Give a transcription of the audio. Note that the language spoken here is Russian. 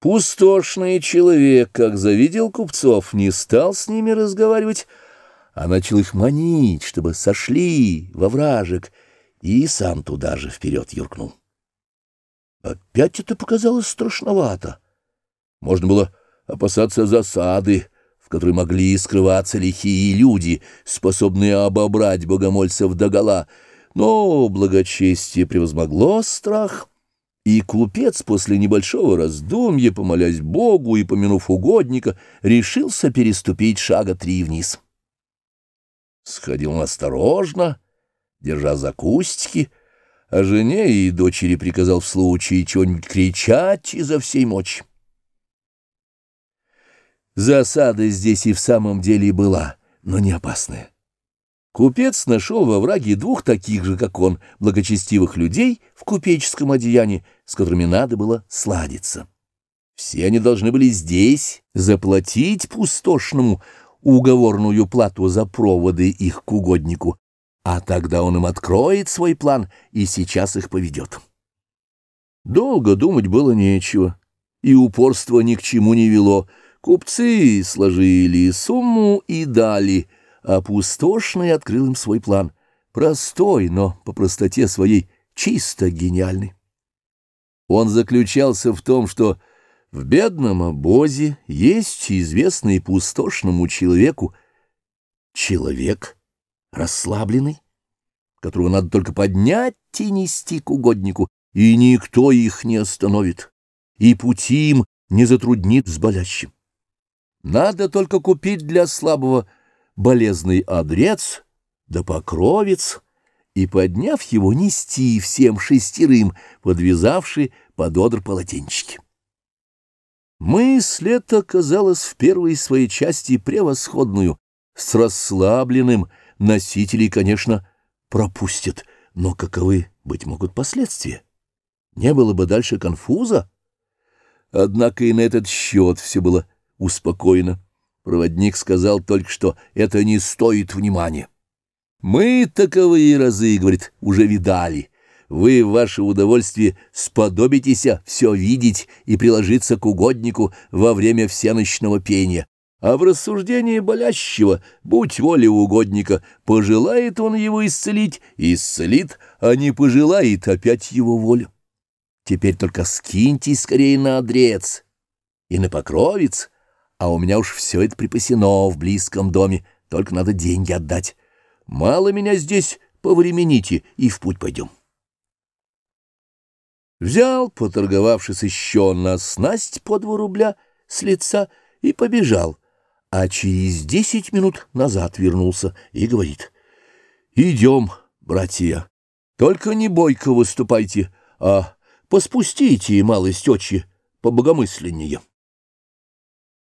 Пустошный человек, как завидел купцов, не стал с ними разговаривать, а начал их манить, чтобы сошли во вражек, и сам туда же вперед юркнул. Опять это показалось страшновато. Можно было опасаться засады, в которой могли скрываться лихие люди, способные обобрать богомольцев догола, но благочестие превозмогло страх — и купец после небольшого раздумья, помолясь Богу и помянув угодника, решился переступить шага три вниз. Сходил он осторожно, держа за кустики, а жене и дочери приказал в случае чего-нибудь кричать изо всей мочи. Засада здесь и в самом деле была, но не опасная. Купец нашел во враге двух таких же, как он, благочестивых людей в купеческом одеянии, с которыми надо было сладиться. Все они должны были здесь заплатить пустошному уговорную плату за проводы их к угоднику, а тогда он им откроет свой план и сейчас их поведет. Долго думать было нечего, и упорство ни к чему не вело. Купцы сложили сумму и дали — а пустошный открыл им свой план. Простой, но по простоте своей чисто гениальный. Он заключался в том, что в бедном обозе есть известный пустошному человеку человек расслабленный, которого надо только поднять и нести к угоднику, и никто их не остановит, и пути им не затруднит с болящим. Надо только купить для слабого болезный адрец да покровец, и, подняв его, нести всем шестерым, подвязавши под одр полотенчики. Мысль эта казалась в первой своей части превосходную, с расслабленным носителей, конечно, пропустят, но каковы, быть могут, последствия? Не было бы дальше конфуза. Однако и на этот счет все было успокоено. Проводник сказал только, что это не стоит внимания. «Мы таковые разы, — говорит, — уже видали. Вы в ваше удовольствие сподобитесь все видеть и приложиться к угоднику во время всеночного пения. А в рассуждении болящего, будь воля угодника, пожелает он его исцелить, исцелит, а не пожелает опять его волю. Теперь только скиньтесь скорее на адрец и на покровец, а у меня уж все это припасено в близком доме, только надо деньги отдать. Мало меня здесь, повремените, и в путь пойдем. Взял, поторговавшись еще на снасть по два рубля с лица, и побежал, а через десять минут назад вернулся и говорит, «Идем, братья, только не бойко выступайте, а поспустите малость очи побогомысленнее».